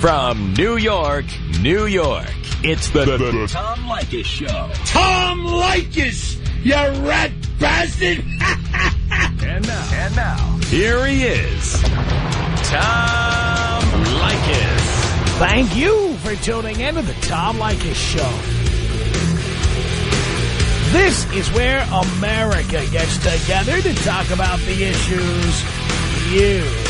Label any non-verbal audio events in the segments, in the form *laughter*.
From New York, New York, it's the, the, the Tom Leykis Show. Tom Leykis, you rat bastard! *laughs* and now, and now, here he is, Tom Leykis. Thank you for tuning in to the Tom Leykis Show. This is where America gets together to talk about the issues you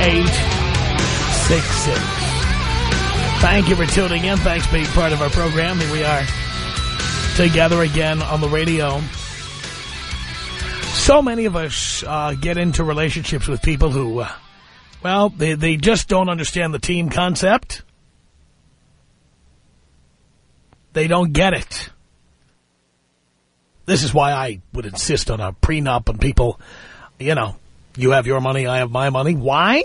866. Thank you for tuning in. Thanks for being part of our program. Here we are together again on the radio. So many of us uh, get into relationships with people who, uh, well, they, they just don't understand the team concept. They don't get it. This is why I would insist on a prenup and people, you know, you have your money, I have my money. Why?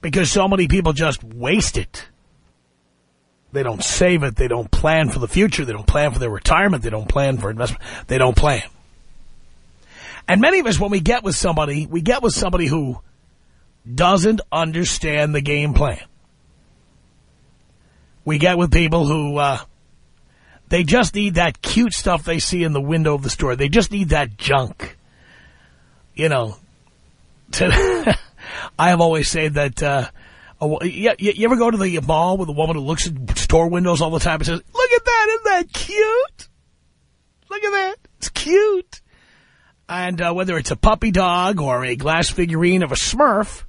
Because so many people just waste it. They don't save it. They don't plan for the future. They don't plan for their retirement. They don't plan for investment. They don't plan. And many of us, when we get with somebody, we get with somebody who doesn't understand the game plan. We get with people who, uh, they just need that cute stuff they see in the window of the store. They just need that junk. You know, *laughs* I have always said that, uh, you, you, ever go to the mall with a woman who looks at store windows all the time and says, look at that, isn't that cute? Look at that, it's cute. And uh, whether it's a puppy dog or a glass figurine of a Smurf,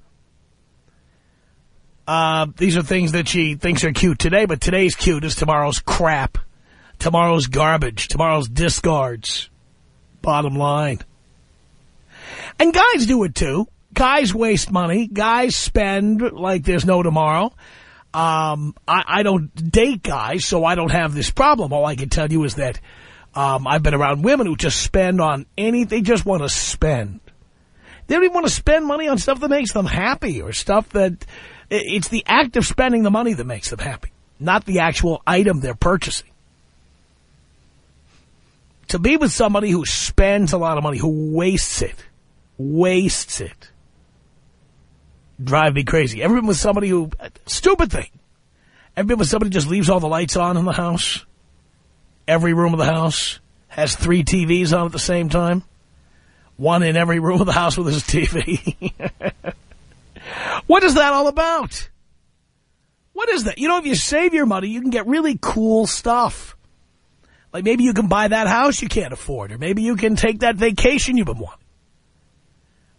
uh, these are things that she thinks are cute today, but today's cute is tomorrow's crap, tomorrow's garbage, tomorrow's discards. Bottom line. And guys do it too. Guys waste money. Guys spend like there's no tomorrow. Um, I, I don't date guys, so I don't have this problem. All I can tell you is that um, I've been around women who just spend on anything. They just want to spend. They don't even want to spend money on stuff that makes them happy or stuff that... It's the act of spending the money that makes them happy, not the actual item they're purchasing. To be with somebody who spends a lot of money, who wastes it, wastes it, drive me crazy. Ever been with somebody who... Stupid thing. Ever been with somebody just leaves all the lights on in the house? Every room of the house has three TVs on at the same time? One in every room of the house with his TV. *laughs* what is that all about? What is that? You know, if you save your money, you can get really cool stuff. Like maybe you can buy that house you can't afford, or maybe you can take that vacation you've been wanting.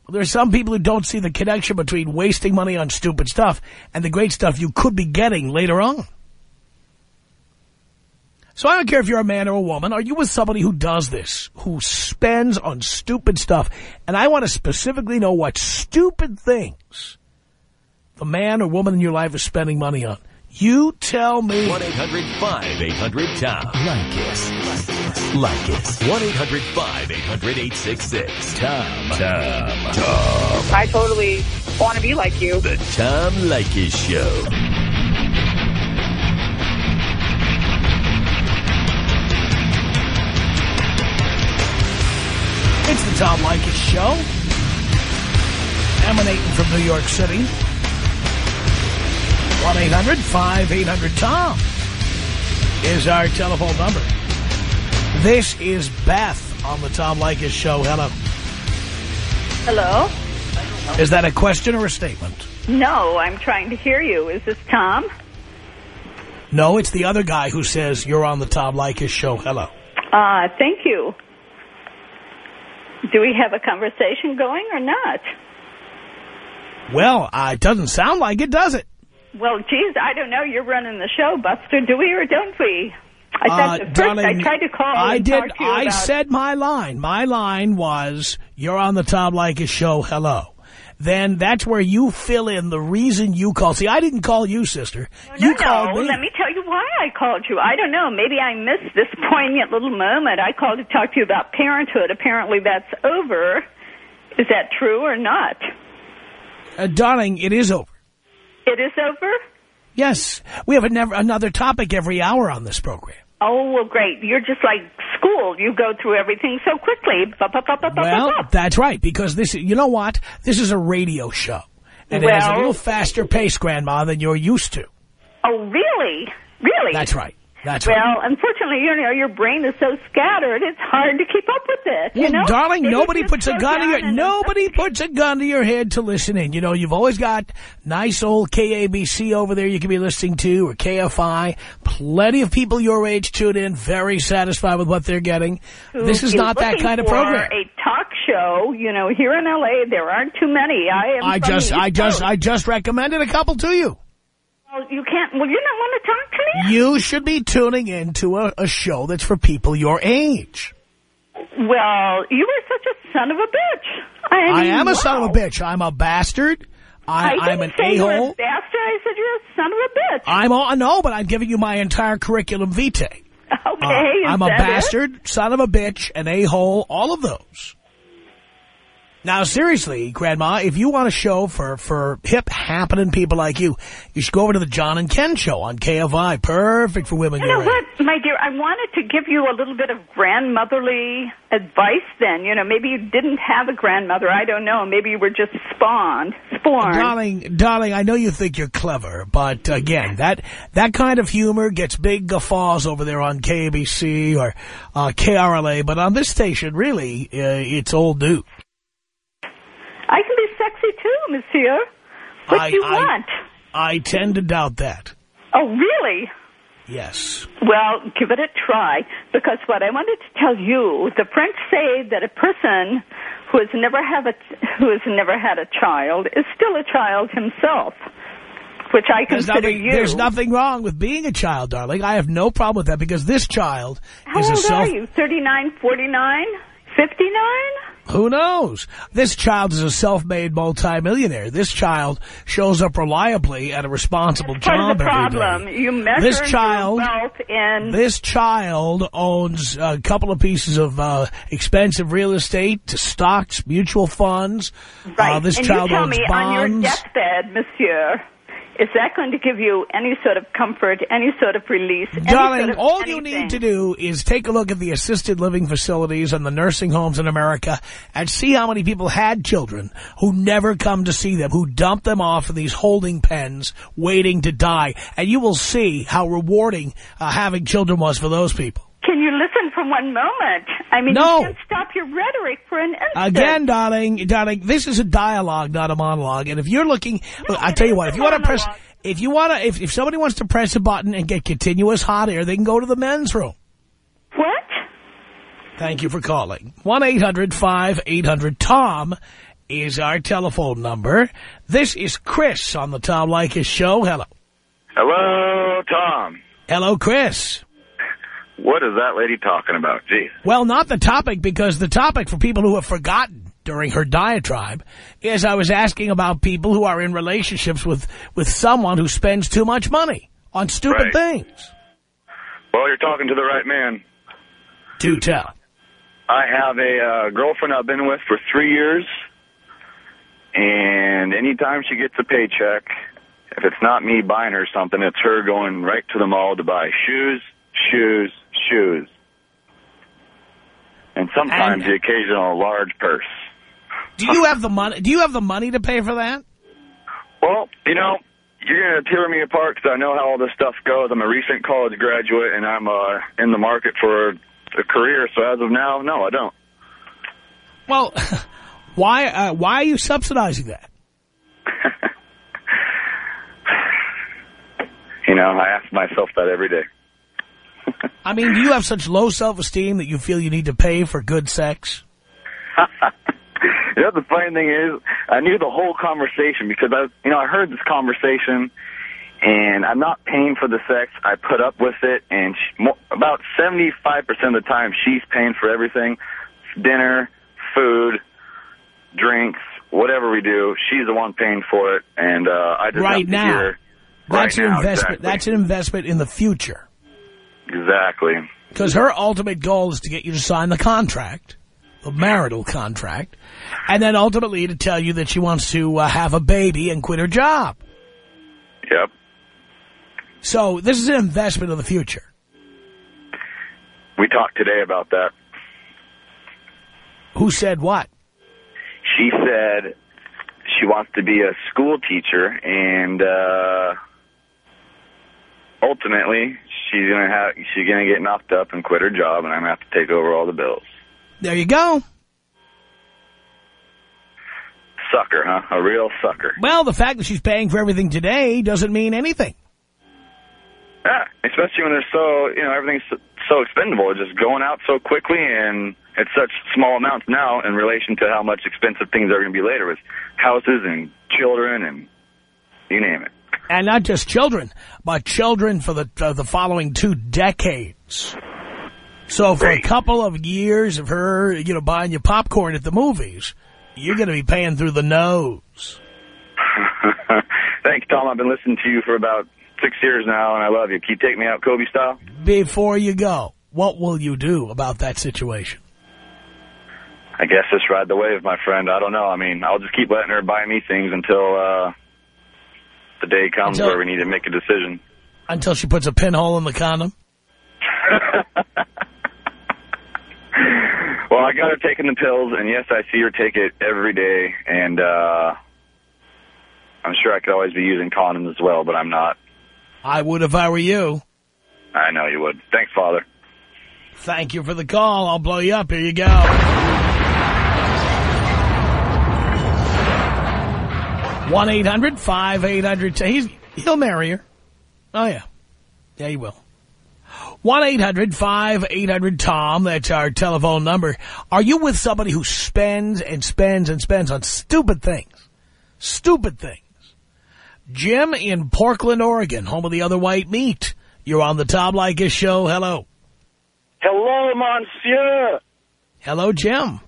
There are some people who don't see the connection between wasting money on stupid stuff and the great stuff you could be getting later on. So I don't care if you're a man or a woman. Are you with somebody who does this, who spends on stupid stuff? And I want to specifically know what stupid things the man or woman in your life is spending money on. You tell me. 1-800-5800-TOM. Leykis. Leykis. 1-800-5800-866. Tom. Tom. Tom. I totally want to be like you. The Tom Leykis Show. It's the Tom Leykis Show. Emanating from New York City. 1-800-5800-TOM is our telephone number. This is Beth on the Tom Leykis Show. Hello. Hello? Is that a question or a statement? No, I'm trying to hear you. Is this Tom? No, it's the other guy who says you're on the Tom Leykis Show. Hello. Uh, thank you. Do we have a conversation going or not? Well, uh, it doesn't sound like it, does it? Well, geez, I don't know. You're running the show, Buster. Do we or don't we? I Uh, thought at first darling, I tried to call I did. talk to you I said my line. My line was, you're on the Tom Leykis show. Hello. then that's where you fill in the reason you called. See, I didn't call you, sister. No, you called no. me. Let me tell you why I called you. I don't know. Maybe I missed this *laughs* poignant little moment. I called to talk to you about parenthood. Apparently that's over. Is that true or not? Uh, darling, it is over. It is over? Yes. We have a never, another topic every hour on this program. Oh, well, great. You're just like school. You go through everything so quickly. Well, that's right, because this, you know what? This is a radio show. And it has a little faster pace, Grandma, than you're used to. Oh, really? Really? That's right. That's Well, right. unfortunately, you know, your brain is so scattered, it's hard to keep up with it, you know? darling, Maybe nobody puts a gun to your nobody puts a gun to your head to listen in. You know, you've always got nice old KABC over there you can be listening to or KFI. Plenty of people your age tune in, very satisfied with what they're getting. who This is not that kind of program. a talk show, you know, here in L.A., there aren't too many. I am I just I just Coast. I just recommended a couple to you. Well, you can't, well, you don't want to talk to me? You should be tuning in to a, a show that's for people your age. Well, you are such a son of a bitch. I, I mean, am a son of a bitch. I'm a bastard. I, I I'm didn't an say you're a a-hole. bastard. I said you're a son of a bitch. I'm all, no, but I'm giving you my entire curriculum vitae. okay, Uh, I'm a that it? bastard, son of a bitch, an a-hole, all of those. Now, seriously, Grandma, if you want a show for, for hip, happening people like you, you should go over to the John and Ken show on KFI. Perfect for women You know what, my dear? I wanted to give you a little bit of grandmotherly advice. Then, you know, maybe you didn't have a grandmother. I don't know. Maybe you were just spawned, spawned. Darling, darling, I know you think you're clever, but again, that that kind of humor gets big guffaws over there on KBC or uh, KRLA, but on this station, really, uh, it's old news. I can be sexy too, Monsieur. What I- do you I- want? I tend to doubt that. Oh, really? Yes. Well, give it a try because what I wanted to tell you, the French say that a person who has never have a who has never had a child is still a child himself, which I There's consider nothing, you. there's nothing wrong with being a child, darling. I have no problem with that because this child How is a old are you? Thirty-nine, forty-nine, fifty-nine? Who knows? This child is a self-made multimillionaire. This child shows up reliably at a responsible Part job the every day. problem. You measure This child- wealth in This child owns a couple of pieces of uh, expensive real estate, stocks, mutual funds. right. Uh, this and child you tell owns me on your deathbed, Monsieur. Is that going to give you any sort of comfort, any sort of release? Darling, sort of all you need to do is take a look at the assisted living facilities and the nursing homes in America and see how many people had children who never come to see them, who dump them off in these holding pens waiting to die. And you will see how rewarding uh, having children was for those people. Can you listen for one moment? I mean, No. you can't stop your rhetoric for an instant. Again, darling, darling, this is a dialogue, not a monologue. And if you're looking, look, I it tell you what, if you want to press, if you want to, if, if somebody wants to press a button and get continuous hot air, they can go to the men's room. What? Thank you for calling. 1-800-5800-TOM is our telephone number. This is Chris on the Tom Leykis Show. Hello. Hello, Tom. Hello, Chris. What is that lady talking about? Jeez. Well, not the topic, because the topic for people who have forgotten during her diatribe is I was asking about people who are in relationships with, with someone who spends too much money on stupid Right. things. Well, you're talking to the right man. Do tell. I have a uh, girlfriend I've been with for three years, and anytime she gets a paycheck, if it's not me buying her something, it's her going right to the mall to buy shoes, shoes, shoes. And sometimes And- the occasional large purse. Do you have the money? Do you have the money to pay for that? Well, you know, you're going to tear me apart because I know how all this stuff goes. I'm a recent college graduate, and I'm uh, in the market for a career. So as of now, no, I don't. Well, *laughs* why? Uh, why are you subsidizing that? *laughs* You know, I ask myself that every day. I mean, do you have such low self-esteem that you feel you need to pay for good sex? *laughs* You know, the funny thing is, I knew the whole conversation because I, you know, I heard this conversation, and I'm not paying for the sex. I put up with it, and she, mo about 75% of the time, she's paying for everything: dinner, food, drinks, whatever we do, she's the one paying for it, and uh, I just Right now. That's right an now, investment. exactly. That's an investment in the future. Exactly. Because her ultimate goal is to get you to sign the contract, the marital contract, and then ultimately to tell you that she wants to uh, have a baby and quit her job. Yep. So this is an investment of the future. We talked today about that. Who said what? She said she wants to be a school teacher, and uh, ultimately she's gonna have she's gonna get knocked up and quit her job, and I'm gonna have to take over all the bills. There you go. Sucker, huh? A real sucker. Well, the fact that she's paying for everything today doesn't mean anything. Yeah, especially when they're so, you know, everything's so, so expendable. It's just going out so quickly, and it's such small amounts now in relation to how much expensive things are going to be later with houses and children and you name it. *laughs* And not just children, but children for the uh, the following two decades. So for a couple of years of her, you know, buying you popcorn at the movies, you're going to be paying through the nose. *laughs* Thanks, Tom. I've been listening to you for about six years now, and I love you. Can you take me out Kobe style? Before you go, what will you do about that situation? I guess just ride the wave, my friend. I don't know. I mean, I'll just keep letting her buy me things until uh, the day comes Until- where we need to make a decision. Until she puts a pinhole in the condom? *laughs* Well, I got her taking the pills, and yes, I see her take it every day, and uh, I'm sure I could always be using condoms as well, but I'm not. I would if I were you. I know you would. Thanks, Father. Thank you for the call. I'll blow you up. Here you go. One 800 He's He'll marry her. Oh, yeah. Yeah, he will. 1-800-5800-TOM. That's our telephone number. Are you with somebody who spends and spends and spends on stupid things? Stupid things. Jim in Portland, Oregon, home of the other white meat. You're on the Tom Leykis show. Hello. Hello, monsieur. Hello, Jim.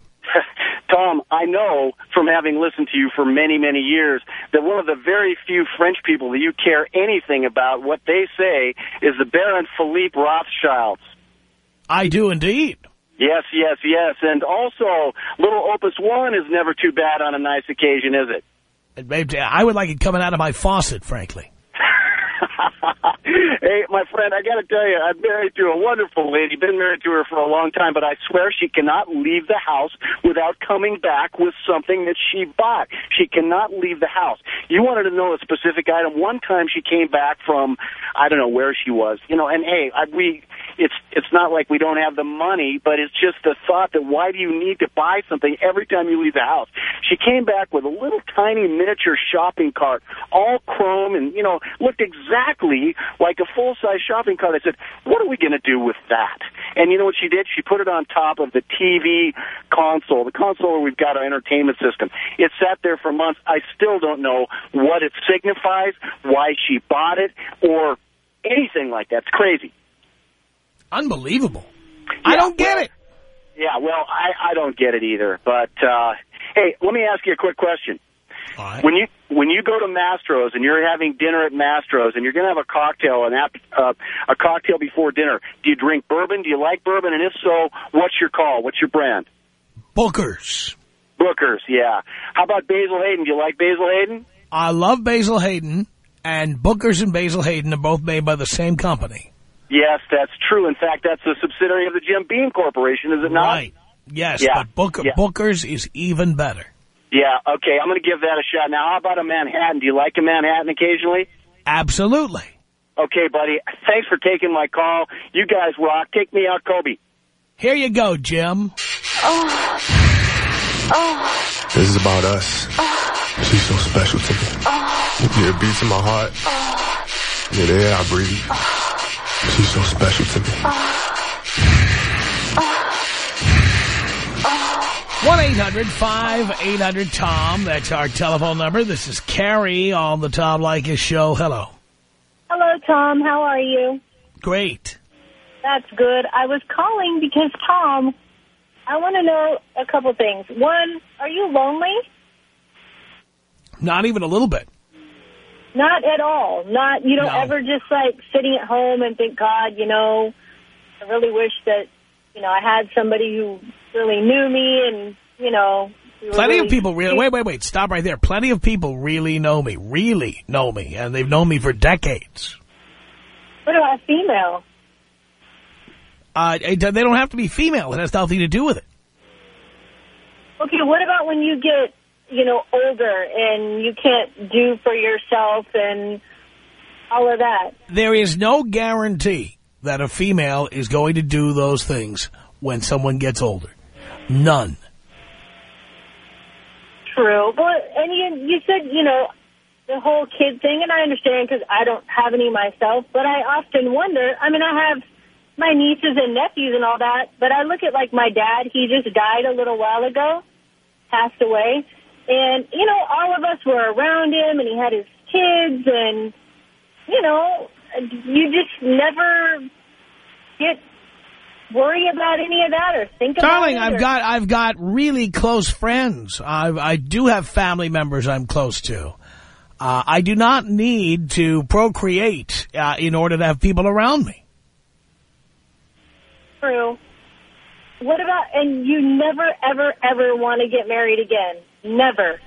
Tom, I know from having listened to you for many, many years that one of the very few French people that you care anything about what they say is the Baron Philippe Rothschilds. I do indeed. Yes, yes, yes. And also, little Opus One is never too bad on a nice occasion, is it? I would like it coming out of my faucet, frankly. *laughs* hey, my friend, I got to tell you, I'm married to a wonderful lady. Been married to her for a long time, but I swear she cannot leave the house without coming back with something that she bought. She cannot leave the house. You wanted to know a specific item. One time she came back from, I don't know where she was, you know. And hey, I, we, it's it's not like we don't have the money, but it's just the thought that why do you need to buy something every time you leave the house? She came back with a little tiny miniature shopping cart, all chrome, and you know looked exactly like a full size shopping cart. I said, "What are we going to do with that?" And you know what she did? She put it on top of the TV console, the console where we've got our entertainment system. It sat there for months. I still don't know what it signifies, why she bought it, or anything like that. It's crazy. Unbelievable. I don't get well- it. Yeah, well, I, I don't get it either. But uh, hey, let me ask you a quick question. Right. When you when you go to Mastro's and you're having dinner at Mastro's and you're going to have a cocktail and uh, a cocktail before dinner, do you drink bourbon? Do you like bourbon? And if so, what's your call? What's your brand? Booker's. Booker's. Yeah. How about Basil Hayden? Do you like Basil Hayden? I love Basil Hayden, and Booker's and Basil Hayden are both made by the same company. Yes, that's true. In fact, that's a subsidiary of the Jim Beam Corporation, is it not? Right. Yes, Yeah. but Booker, Yeah. Booker's is even better. Yeah. Okay, I'm going to give that a shot. Now, how about a Manhattan? Do you like a Manhattan occasionally? Absolutely. Okay, buddy. Thanks for taking my call. You guys rock. Take me out, Kobe. Here you go, Jim. Oh Oh. This is about us. Oh. She's so special to me. Oh. Yeah, it beats in my heart. Oh. Yeah, the air I breathe. She's so special to me. 1-800-5800-TOM. That's our telephone number. This is Carrie on the Tom Leykis show. Hello. Hello, Tom. How are you? Great. That's good. I was calling because, Tom, I want to know a couple things. One, are you lonely? Not even a little bit. Not at all. Not you don't No. ever just like sitting at home and think, God, you know, I really wish that you know I had somebody who really knew me and you know. we Plenty really- of people really, wait, wait, wait, stop right there. Plenty of people really know me, really know me, and they've known me for decades. What about female? Uh, they don't have to be female. It has nothing to do with it. Okay, what about when you get you know older and you can't do for yourself and all of that? There is no guarantee that a female is going to do those things when someone gets older. None. True. But and you you said you know the whole kid thing, and I understand because I don't have any myself. But I often wonder. I mean, I have my nieces and nephews and all that. But I look at like my dad. He just died a little while ago, passed away, and you know all of us were around him, and he had his kids, and you know you just never get worry about any of that or think about Darling, it. I've or- got I've got really close friends. I I do have family members I'm close to. Uh, I do not need to procreate uh, in order to have people around me. True. What about, and you never, ever, ever want to get married again? Never.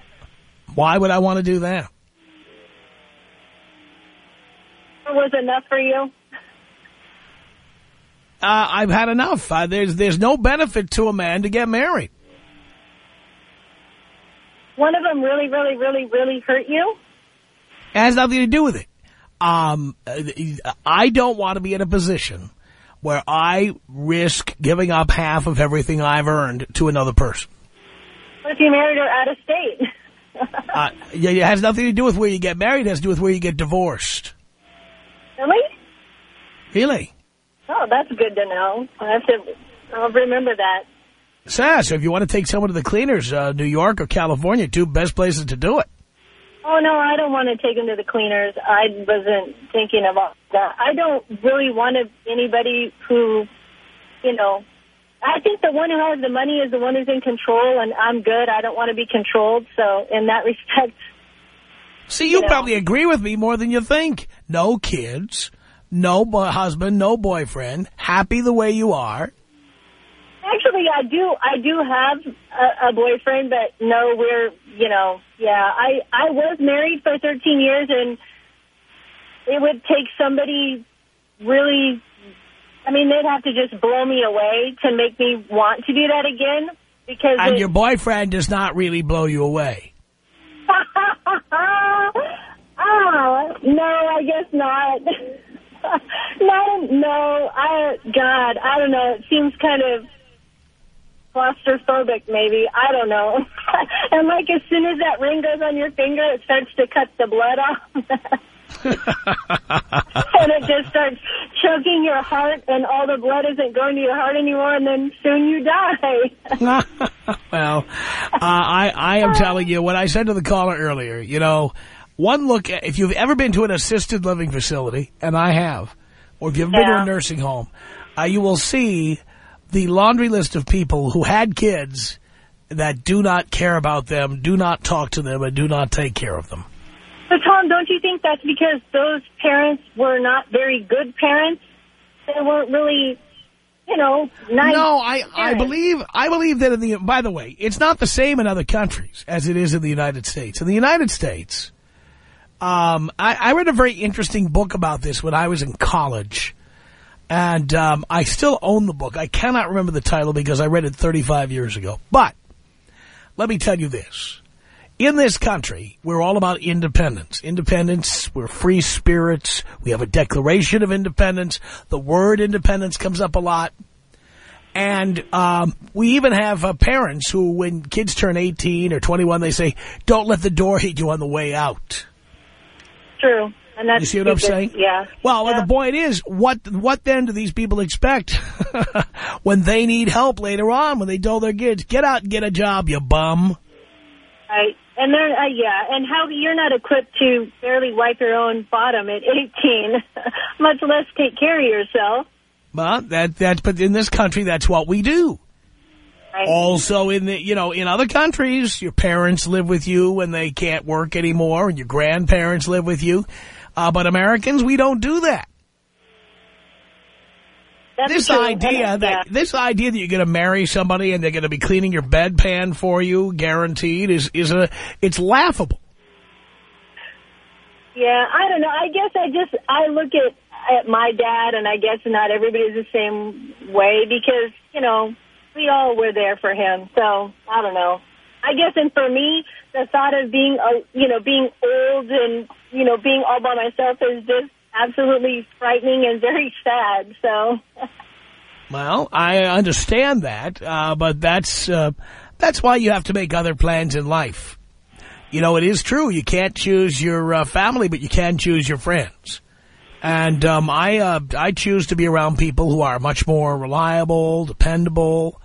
Why would I want to do that? It was enough for you? Uh, I've had enough. Uh, there's there's no benefit to a man to get married. One of them really, really, really, really hurt you? It has nothing to do with it. Um, I don't want to be in a position where I risk giving up half of everything I've earned to another person. What if you married her out of state? Uh, yeah, it has nothing to do with where you get married. It has to do with where you get divorced. really? Really? Oh, that's good to know. I have to, I'll remember that. Sass, if you want to take someone to the cleaners, uh, New York or California, two best places to do it. Oh, no, I don't want to take them to the cleaners. I wasn't thinking about that. I don't really want anybody who, you know, I think the one who has the money is the one who's in control, and I'm good. I don't want to be controlled. So in that *laughs* respect, See, you You know. probably agree with me more than you think. No kids, no husband, no boyfriend, happy the way you are. actually, I do. I do have a, a boyfriend, but no, we're, you know, yeah. I I was married for 13 years, and it would take somebody really. I mean, they'd have to just blow me away to make me want to do that again. Because And it, your boyfriend does not really blow you away. *laughs* oh, no, I guess not. *laughs* *laughs* no, no, I, God, I don't know. It seems kind of claustrophobic, maybe. I don't know. *laughs* and like as soon as that ring goes on your finger, it starts to cut the blood off. *laughs* and it just starts choking your heart, and all the blood isn't going to your heart anymore, and then soon you die. well, uh, I, I am telling you, what I said to the caller earlier, you know, one look at, if you've ever been to an assisted living facility, and I have, or if you've been to a nursing home, uh, you will see the laundry list of people who had kids that do not care about them, do not talk to them, and do not take care of them. So, Tom, don't you think that's because those parents were not very good parents? They weren't really, you know, nice. No, I, I believe I believe that in the by the way, it's not the same in other countries as it is in the United States. In the United States, um, I, I read a very interesting book about this when I was in college, and um, I still own the book. I cannot remember the title because I read it 35 years ago. But let me tell you this. In this country, we're all about independence. Independence, we're free spirits. We have a declaration of independence. The word independence comes up a lot. And um, we even have uh, parents who, when kids turn 18 or 21, they say, don't let the door hit you on the way out. True. And that's You see what I'm saying? Yeah. Well, yeah. the point is, what what then do these people expect *laughs* when they need help later on, when they tell their kids, get out and get a job, you bum? Right. And then, uh, yeah, and how you're not equipped to barely wipe your own bottom at 18, *laughs* much less take care of yourself. Well, that, that's, but in this country, that's what we do. Also, in the you know in other countries, your parents live with you when they can't work anymore, and your grandparents live with you. Uh, but Americans, we don't do that. That's this true. idea that yeah. this idea that you're going to marry somebody and they're going to be cleaning your bedpan for you, guaranteed, is is a it's laughable. Yeah, I don't know. I guess I just I look at at my dad, and I guess not everybody's the same way because you know we all were there for him. So I don't know. I guess, and for me, the thought of being uh, you know being old and you know being all by myself is just absolutely frightening and very *laughs* sad. So Well, I understand that, uh, but that's uh, that's why you have to make other plans in life. You know, it is true. You can't choose your uh, family, but you can choose your friends. And um, I uh, I choose to be around people who are much more reliable, dependable,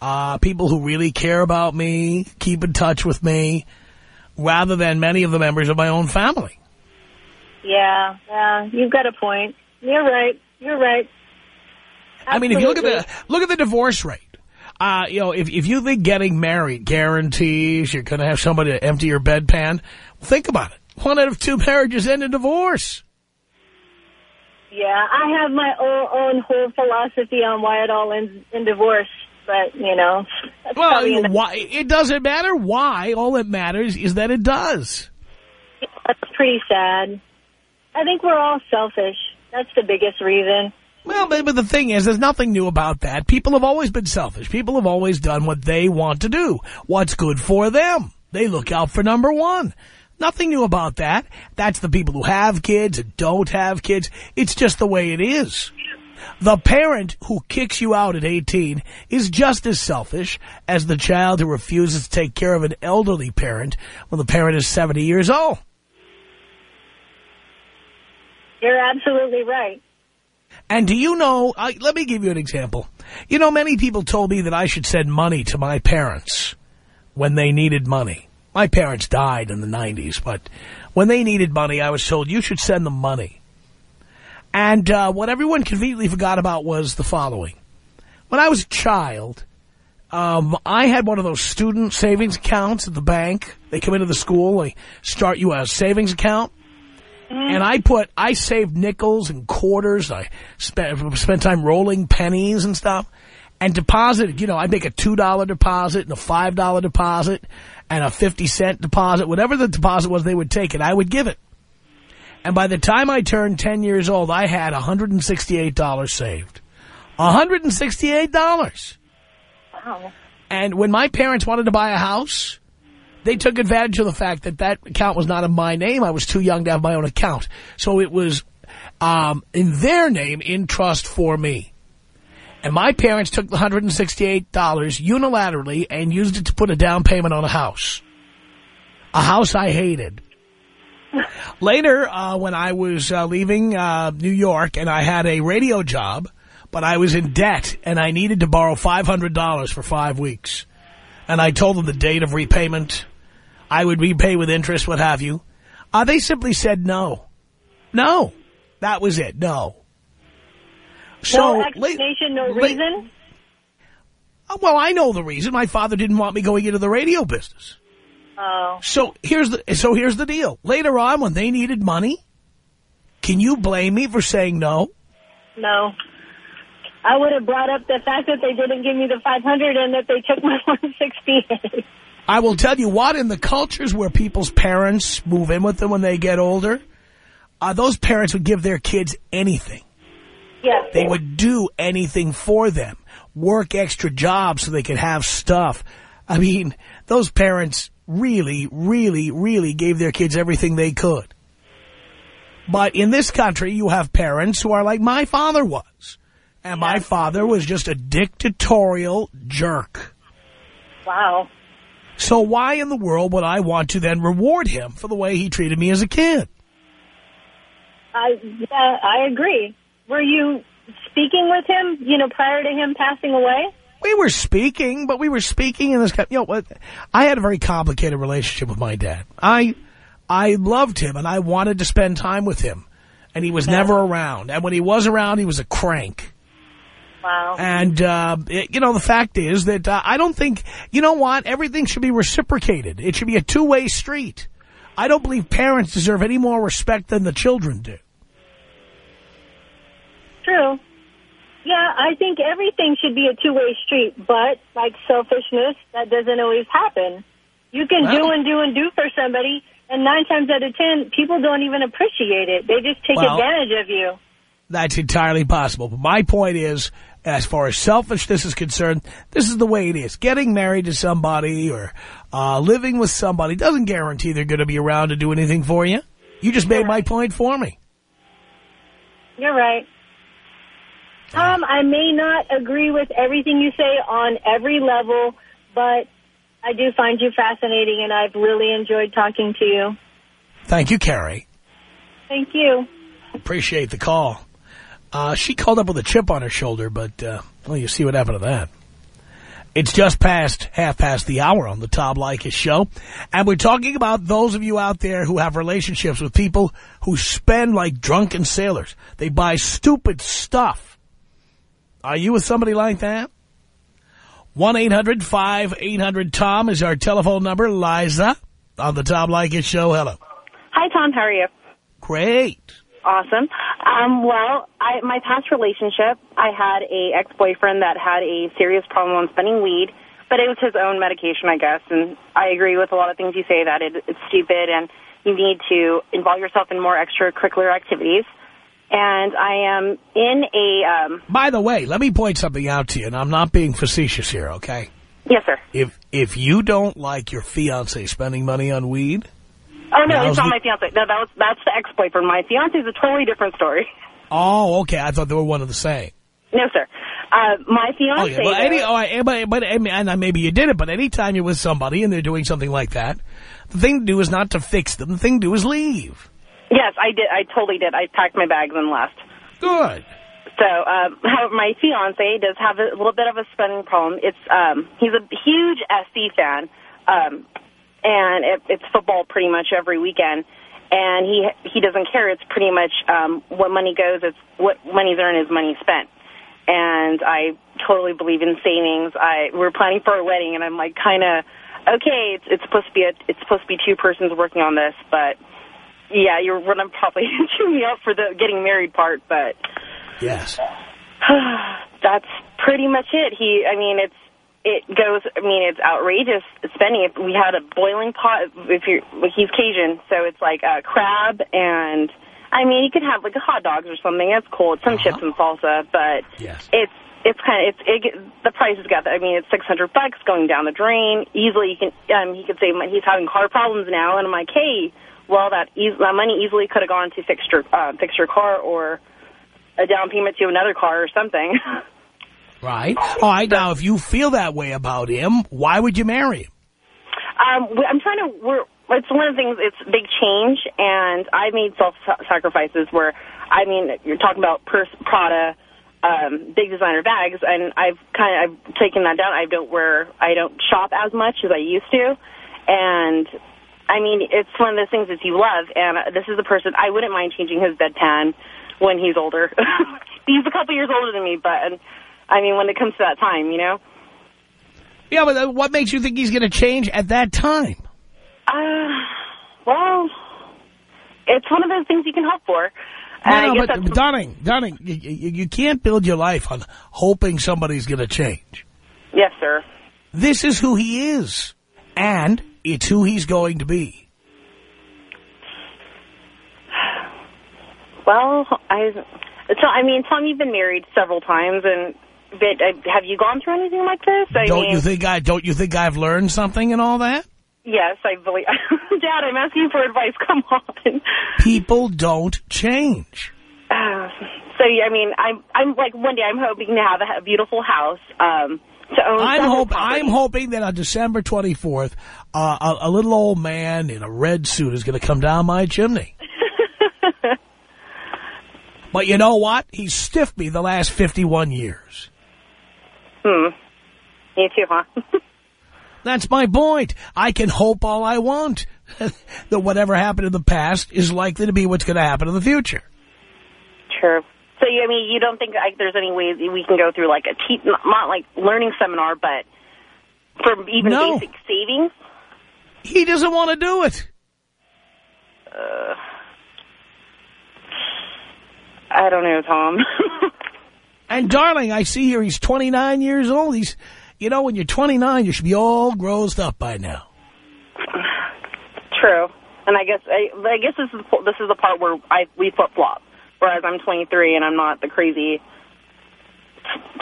uh, people who really care about me, keep in touch with me, rather than many of the members of my own family. yeah, yeah, you've got a point. You're right. You're right. I mean, if you look at the look at the divorce rate, uh, you know, if if you think getting married guarantees you're going to have somebody to empty your bedpan, think about it. One out of two marriages end in divorce. Yeah, I have my own, own whole philosophy on why it all ends in divorce, but, you know. Well, why it doesn't matter why. All that matters is that it does. That's pretty sad. I think we're all selfish. That's the biggest reason. Well, but, but the thing is, there's nothing new about that. People have always been selfish. People have always done what they want to do, what's good for them. They look out for number one. Nothing new about that. That's the people who have kids and don't have kids. It's just the way it is. The parent who kicks you out at 18 is just as selfish as the child who refuses to take care of an elderly parent when the parent is 70 years old. You're absolutely right. And do you know, I, let me give you an example. You know, many people told me that I should send money to my parents when they needed money. My parents died in the 90s, but when they needed money, I was told, you should send them money. And uh, what everyone conveniently forgot about was the following. When I was a child, um, I had one of those student savings accounts at the bank. They come into the school, they start you a savings account. And I put, I saved nickels and quarters. I spent, spent time rolling pennies and stuff. And deposited, you know, I'd make a $2 deposit and a $5 deposit and a 50 cent deposit. Whatever the deposit was, they would take it. I would give it. And by the time I turned 10 years old, I had $168 saved. $168. Wow. And when my parents wanted to buy a house, they took advantage of the fact that that account was not in my name. I was too young to have my own account. So it was um, in their name in trust for me. And my parents took the $168 unilaterally and used it to put a down payment on a house. A house I hated. Later, uh, when I was uh, leaving uh, New York and I had a radio job, but I was in debt and I needed to borrow $500 for five weeks. And I told them the date of repayment. I would repay with interest, what have you. Uh, they simply said no. No. That was it. No. So, no explanation, no reason? Uh, Well, I know the reason. My father didn't want me going into the radio business. Oh. So here's the so here's the deal. Later on, when they needed money, can you blame me for saying no? No. I would have brought up the fact that they didn't give me the 500 and that they took my *laughs* 168. I will tell you what, in the cultures where people's parents move in with them when they get older, uh, those parents would give their kids anything. yes. They would do anything for them, work extra jobs so they could have stuff. I mean, those parents really, really, really gave their kids everything they could. But in this country, you have parents who are like my father was. And my father was just a dictatorial jerk. Wow. So why in the world would I want to then reward him for the way he treated me as a kid? I yeah, I agree. Were you speaking with him, you know, prior to him passing away? We were speaking, but we were speaking in this kind you know what? I had a very complicated relationship with my dad. I, I loved him and I wanted to spend time with him and he was never around. And when he was around, he was a crank. Wow. And, uh, it- you know, the fact is that uh, I don't think, you know what, everything should be reciprocated. It should be a two-way street. I don't believe parents deserve any more respect than the children do. True. Yeah, I think everything should be a two-way street, but like selfishness, that doesn't always happen. You can do and do and do for somebody, and nine times out of ten, people don't even appreciate it. They just take Well- advantage of you. That's entirely possible. But my point is, as far as selfishness is concerned, this is the way it is. Getting married to somebody or uh, living with somebody doesn't guarantee they're going to be around to do anything for you. You just made my point for me. You're right. Tom, I may not agree with everything you say on every level, but I do find you fascinating, and I've really enjoyed talking to you. Thank you, Carrie. Thank you. Appreciate the call. Uh, she called up with a chip on her shoulder, but, uh, well, you see what happened to that. It's just past half past the hour on the Tom Leykis show. And we're talking about those of you out there who have relationships with people who spend like drunken sailors. They buy stupid stuff. Are you with somebody like that? 1-800-5800-TOM is our telephone number. Liza on the Tom Leykis show. Hello. Hi, Tom. How are you? Great. Awesome. Um, well, I, my past relationship, I had a ex-boyfriend that had a serious problem on spending weed, but it was his own medication, I guess. And I agree with a lot of things you say that it, it's stupid and you need to involve yourself in more extracurricular activities. And I am in a, um, By the way, let me point something out to you, and I'm not being facetious here, okay? yes, sir. If if you don't like your fiance spending money on weed, Oh, no, it's not my fiance. No, that was, that's the ex-boyfriend. My fiance is a totally different story. oh, okay, I thought they were one of the same. No, sir. Uh, my fiance... Okay, well, any, though- all right, but, but and maybe you did it, but anytime you're with somebody and they're doing something like that, the thing to do is not to fix them. The thing to do is leave. Yes, I did. I totally did. I packed my bags and left. Good. So, um, how my fiance does have a little bit of a spending problem. It's um, he's a huge SC fan, um, and it, it's football pretty much every weekend. And he he doesn't care. It's pretty much um, what money goes. It's what money's earned is money spent. And I totally believe in savings. I we're planning for a wedding, and I'm like kind of okay. It's it's supposed to be a it's supposed to be two persons working on this, but yeah, you're gonna probably *laughs* chew me up for the getting married part, but Yes. *sighs* that's pretty much it. He, I mean, it's it goes. I mean, it's outrageous spending. If we had a boiling pot, if you're he's Cajun, so it's like a crab and. I mean, you could have like a hot dogs or something. That's cool. It's some chips and salsa, but Yes. it's it's kind of it's it, the price has got. I mean, it's six hundred bucks going down the drain. Easily, you can um, he could say he's having car problems now, and I'm like, hey, well, that eas that money easily could have gone to fix your uh, fix your car or a down payment to another car or something. *laughs* Right. All right, now, if you feel that way about him, why would you marry him? um, I'm trying to. We're it's one of the things. It's a big change, and I made self sacrifices where I mean, you're talking about purse, Prada, um, big designer bags, and I've kind of I've taken that down. I don't wear, I don't shop as much as I used to, and I mean, it's one of those things that you love, and this is the person I wouldn't mind changing his bedpan when he's older. *laughs* he's a couple years older than me, but I mean, when it comes to that time, you know. Yeah, but uh, what makes you think he's going to change at that time? Uh, well, it's one of those things you can hope for. No, guess but, Dunning, Dunning, you, you can't build your life on hoping somebody's going to change. yes, sir. This is who he is, and it's who he's going to be. Well, I, so I mean, Tom, you've been married several times, and but uh, have you gone through anything like this? I don't mean, you think I? Don't you think I've learned something and all that? Yes, I believe. *laughs* Dad, I'm asking for advice. *laughs* Come on. People don't change. Uh, *sighs* so yeah, I mean, I'm I'm like one day I'm hoping to have a, a beautiful house. Um, to own. I'm hope properties. I'm hoping that on December 24th, uh, a, a little old man in a red suit is going to come down my chimney. *laughs* but you know what? He's stiffed me the last 51 years. Hmm. You too, huh? *laughs* That's my point. I can hope all I want *laughs* that whatever happened in the past is likely to be what's going to happen in the future. True. So, you- I mean, you don't think like there's any way that we can go through like a te- not like learning seminar, but for even No. basic savings? He doesn't want to do it. Uh, I don't know, Tom. *laughs* And darling, I see here he's 29 years old. He's, you know, when you're 29, you should be all grossed up by now. *sighs* True. And I guess I, I guess this is this is the part where I we flip flop. Whereas I'm 23 and I'm not the crazy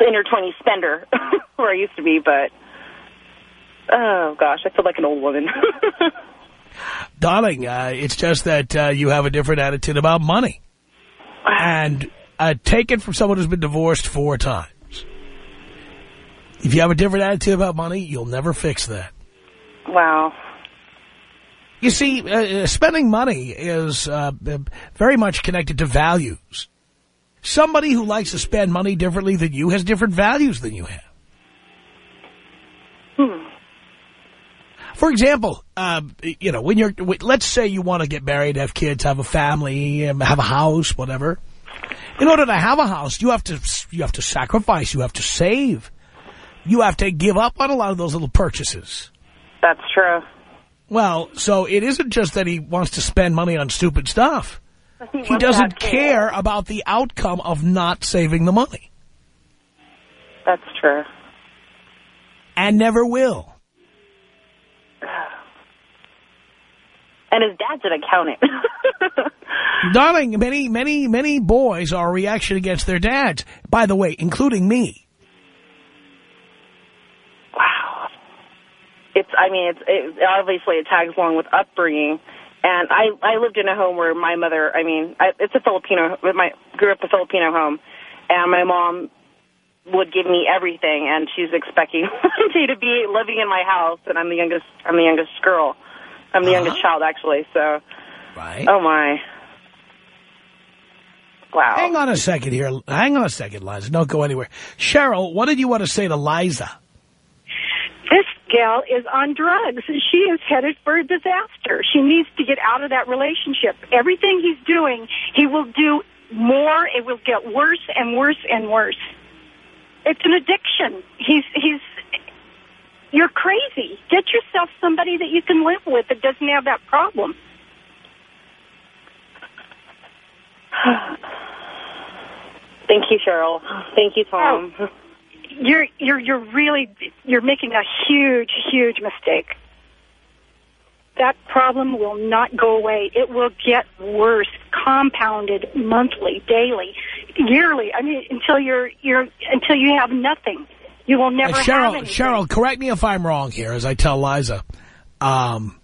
inner 20 spender *laughs* where I used to be. But oh gosh, I feel like an old woman. *laughs* Darling, uh, it's just that uh, you have a different attitude about money. And uh, take it from someone who's been divorced four times. If you have a different attitude about money, you'll never fix that. wow. You see, uh, spending money is uh, very much connected to values. Somebody who likes to spend money differently than you has different values than you have. For example, uh, you know, when you're, let's say you want to get married, have kids, have a family, um, have a house, whatever. In order to have a house, you have to, you have to sacrifice, you have to save. You have to give up on a lot of those little purchases. That's true. Well, so it isn't just that he wants to spend money on stupid stuff. He to doesn't care about the outcome of not saving the money. That's true. And never will. And his dad's an accountant. *laughs* Darling, many, many, many boys are a reaction against their dads. By the way, including me. wow. It's. I mean, it's it, obviously it tags along with upbringing. And I I lived in a home where my mother. I mean, I, it's a Filipino. My grew up a Filipino home, and my mom would give me everything, and she's expecting *laughs* me to be living in my house, and I'm the youngest. I'm the youngest girl. I'm the uh-huh. youngest child, actually. So, Right. oh my. Wow. Hang on a second here. Hang on a second, Liza. Don't go anywhere. Cheryl, what did you want to say to Liza? This gal is on drugs. And she is headed for a disaster. She needs to get out of that relationship. Everything he's doing, he will do more. It will get worse and worse and worse. It's an addiction. He's he's you're crazy. Get yourself somebody that you can live with that doesn't have that problem. *sighs* Thank you, Cheryl. Thank you, Tom. Oh. You're you're you're really you're making a huge huge mistake. That problem will not go away. It will get worse, compounded monthly, daily, yearly. I mean, until you're you're until you have nothing. You will never Uh, have Cheryl. Cheryl, correct me if I'm wrong here, as I tell Liza. Um,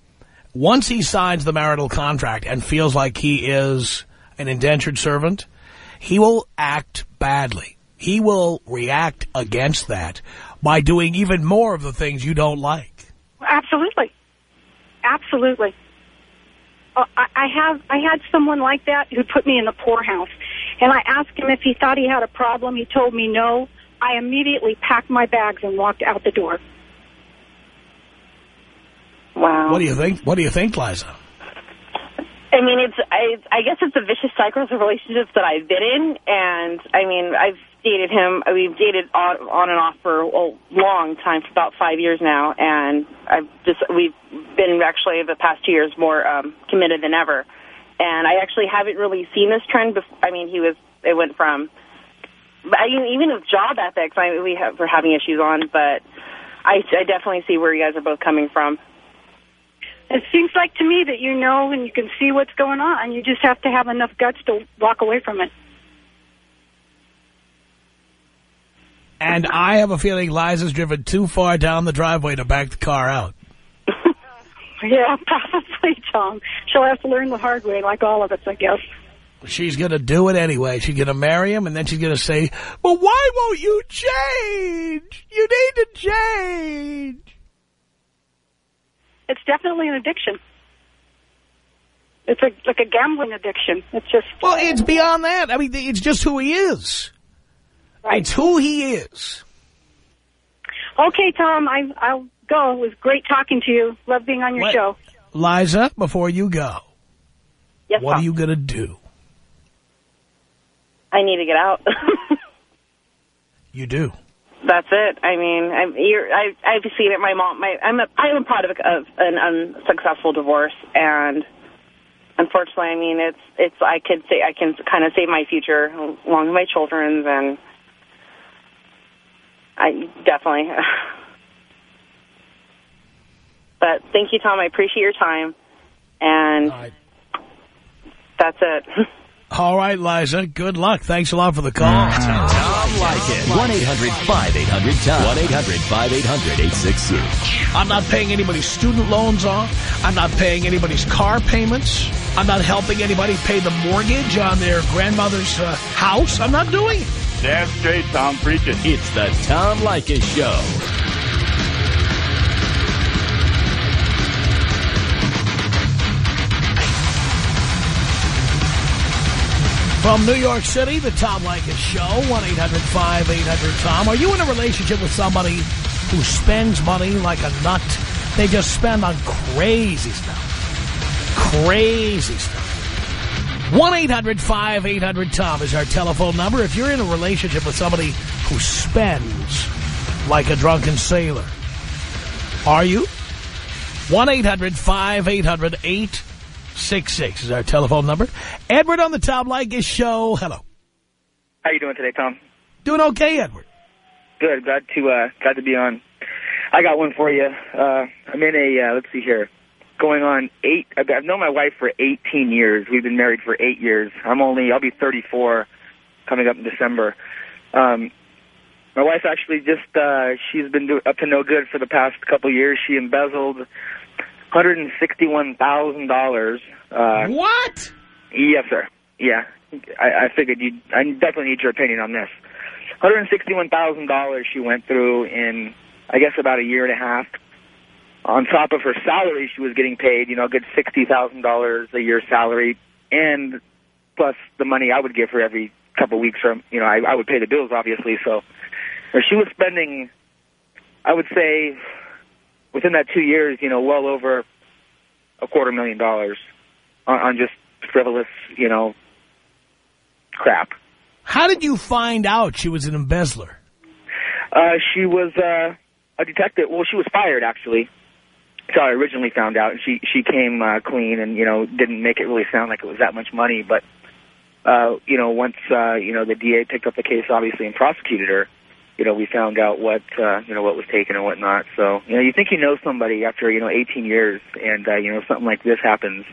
once he signs the marital contract and feels like he is an indentured servant, he will act badly. He will react against that by doing even more of the things you don't like. Absolutely, absolutely. Uh, I, I have I had someone like that who put me in the poorhouse, and I asked him if he thought he had a problem. He told me no. I immediately packed my bags and walked out the door. Wow. What do you think? What do you think, Liza? I mean, it's I, I guess it's a vicious cycle of relationships that I've been in, and I mean, I've dated him. We've dated on, on and off for a long time, for about five years now, and I've just we've been actually the past two years more um, committed than ever. And I actually haven't really seen this trend. Before. I mean, he was it went from but I, even with job ethics, I we have we're having issues on, but I, I definitely see where you guys are both coming from. It seems like to me that you know and you can see what's going on. You just have to have enough guts to walk away from it. And I have a feeling Liza's driven too far down the driveway to back the car out. *laughs* Yeah, probably, Tom. She'll have to learn the hard way, like all of us, I guess. She's going to do it anyway. She's going to marry him, and then she's going to say, well, why won't you change? You need to change. It's definitely an addiction. It's a, like a gambling addiction. It's just... Well, it's beyond that. I mean, it's just who he is. Right. It's who he is. Okay, Tom, I, I'll go. It was great talking to you. Love being on your What- show. Liza, before you go, Yes, what Tom. are you going to do? I need to get out. You do. That's it. I mean, I'm, you're, I, I've seen it. My mom, my, I'm a, I'm a product of an unsuccessful divorce, and unfortunately, I mean, it's, it's. I could say I can kind of save my future along with my children's, and I definitely. *sighs* but thank you, Tom. I appreciate your time, and that's it. *laughs* All right, Liza. Good luck. Thanks a lot for the call. Tom Leykis. 1-800-5800-TOM. 1-800-5800-866. I'm not paying anybody's student loans off. I'm not paying anybody's car payments. I'm not helping anybody pay the mortgage on their grandmother's uh, house. I'm not doing it. Damn straight, Tom. Preach it. It's the Tom Leykis Show. From New York City, the Tom Leykis Show, 1-800-5800-TOM. Are you in a relationship with somebody who spends money like a nut? They just spend on crazy stuff. Crazy stuff. 1-800-5800-TOM is our telephone number. If you're in a relationship with somebody who spends like a drunken sailor, are you? 1-800-5800-866 is our telephone number. Edward on the Tom Leykis show. Hello. How you doing today, Tom? Doing okay, Edward. Good. Glad to uh, glad to be on. I got one for you. Uh, I'm in a uh, let's see here, going on eight. I've I've known my wife for 18 years. We've been married for eight years. I'm only I'll be 34 coming up in December. Um, my wife actually just uh, she's been do up to no good for the past couple years. She embezzled $161,000. Uh, what? Yes, sir. Yeah. I, I figured you I definitely need your opinion on this. $161,000 she went through in, I guess, about a year and a half. On top of her salary, she was getting paid, you know, a good $60,000 a year salary, and plus the money I would give her every couple of weeks from, you know, I, I would pay the bills, obviously. So she was spending, I would say, within that two years, you know, well over a quarter million dollars on, on just frivolous, you know, crap. How did you find out she was an embezzler? Uh, she was uh, a detective. Well, she was fired, actually. So I originally found out, and she she came uh, clean, and you know didn't make it really sound like it was that much money. But uh, you know, once uh, you know the DA picked up the case, obviously, and prosecuted her, you know, we found out what, uh, you know, what was taken and whatnot. So, you know, you think you know somebody after, you know, 18 years and, uh, you know, something like this happens.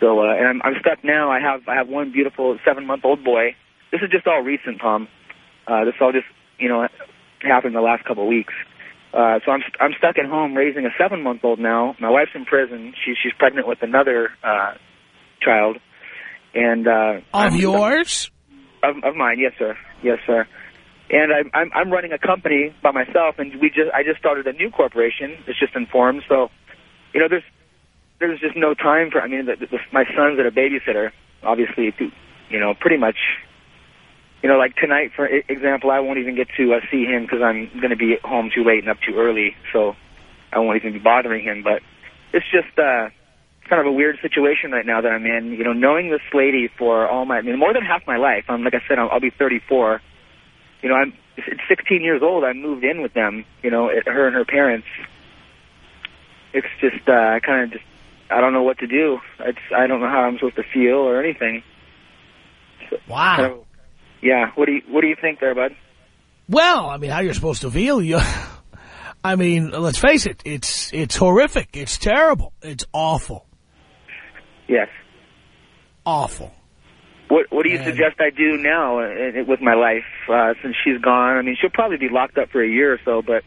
So, uh, and I'm, I'm stuck now. I have, I have one beautiful seven month old boy. This is just all recent, Tom. Uh, this all just, you know, happened the last couple of weeks. Uh, so I'm, I'm stuck at home raising a seven month old now. My wife's in prison. She, she's pregnant with another, uh, child. And, uh. Of I'm, yours? Of, of mine, yes, sir. Yes, sir and I'm, I'm I'm running a company by myself, and we just I just started a new corporation. It's just informed, so you know there's there's just no time for. I mean, the, the, my son's at a babysitter, obviously, you know, pretty much. You know, like tonight, for example, I won't even get to uh, see him because I'm going to be home too late and up too early, so I won't even be bothering him. But it's just uh, kind of a weird situation right now that I'm in. You know, knowing this lady for all my, I mean, more than half my life. I'm like I said, I'll, I'll be 34 you know, I'm at 16 years old. I moved in with them, you know, her and her parents. It's just, uh, I kind of just, I don't know what to do. It's, I don't know how I'm supposed to feel or anything. So, wow. Kind of, yeah. What do you, what do you think there, bud? Well, I mean, how you're supposed to feel, you, *laughs* I mean, let's face it, it's, it's horrific. It's terrible. It's awful. Yes. Awful. What What do you suggest I do now uh, with my life uh, since she's gone? I mean, she'll probably be locked up for a year or so, but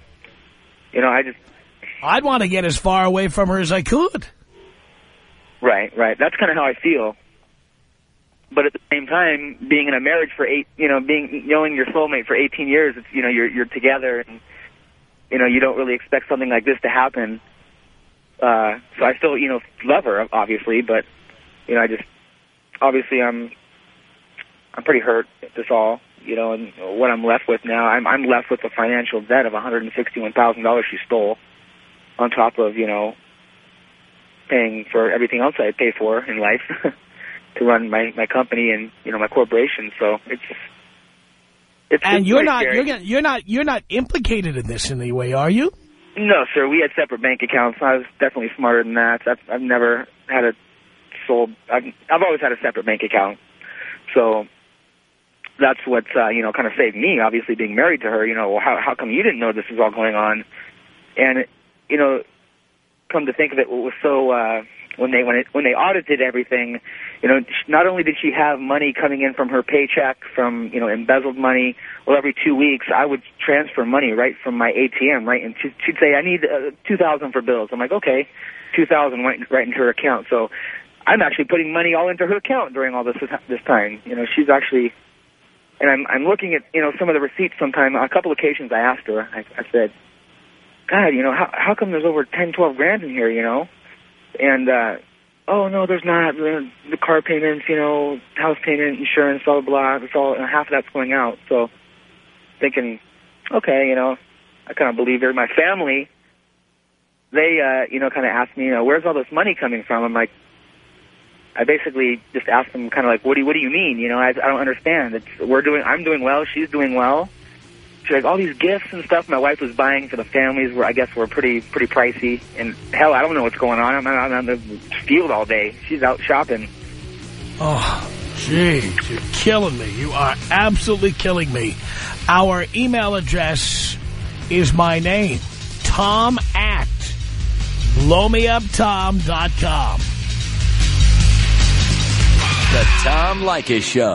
you know, I just I'd want to get as far away from her as I could. Right, right. That's kind of how I feel. But at the same time, being in a marriage for eight, you know, being knowing your soulmate for 18 years, it's you know, you're you're together, and you know, you don't really expect something like this to happen. Uh, so I still, you know, love her, obviously, but you know, I just obviously I'm I'm pretty hurt at this all, you know, and what I'm left with now, I'm I'm left with a financial debt of $161,000 she stole, on top of you know paying for everything else I pay for in life. *laughs* to run my my company and you know my corporation. So it's it's And it's you're not scary. you're gonna- you're not you're not implicated in this in any way, are you? No, sir. We had separate bank accounts. I was definitely smarter than that. I've, I've never had a sold. I've, I've always had a separate bank account. So that's what uh, you know kind of saved me. Obviously, being married to her. You know, well, how how come you didn't know this was all going on? And you know, come to think of it, what was so uh, when they when it when they audited everything, you know, not only did she have money coming in from her paycheck from you know embezzled money. Well, every two weeks I would transfer money right from my ATM right, and she'd, she'd say I need uh, two thousand for bills. I'm like, okay, two thousand went right into her account. So I'm actually putting money all into her account during all this this time. You know, she's actually. And I'm I'm looking at you know some of the receipts. Sometime on a couple occasions I asked her. I, I said, God, you know how how come there's over ten twelve grand in here? You know, and uh, oh no, there's not. The, the car payments, you know, house payment, insurance, blah blah blah. It's all and half of that's going out. So thinking, okay, you know, I kind of believe her. My family, they uh, you know kind of asked me, you know, where's all this money coming from? I'm like. I basically just asked them kind of like, what do you, what do you mean? You know, I, I don't understand. It's, we're doing, I'm doing well, she's doing well. She's like, all these gifts and stuff my wife was buying for the families were, I guess, were pretty, pretty pricey. And hell, I don't know what's going on. I'm, I'm on the field all day. She's out shopping. Oh, jeez, you're killing me. You are absolutely killing me. Our email address is my name, Tom at blowmeuptom.com. The Tom Leykis Show.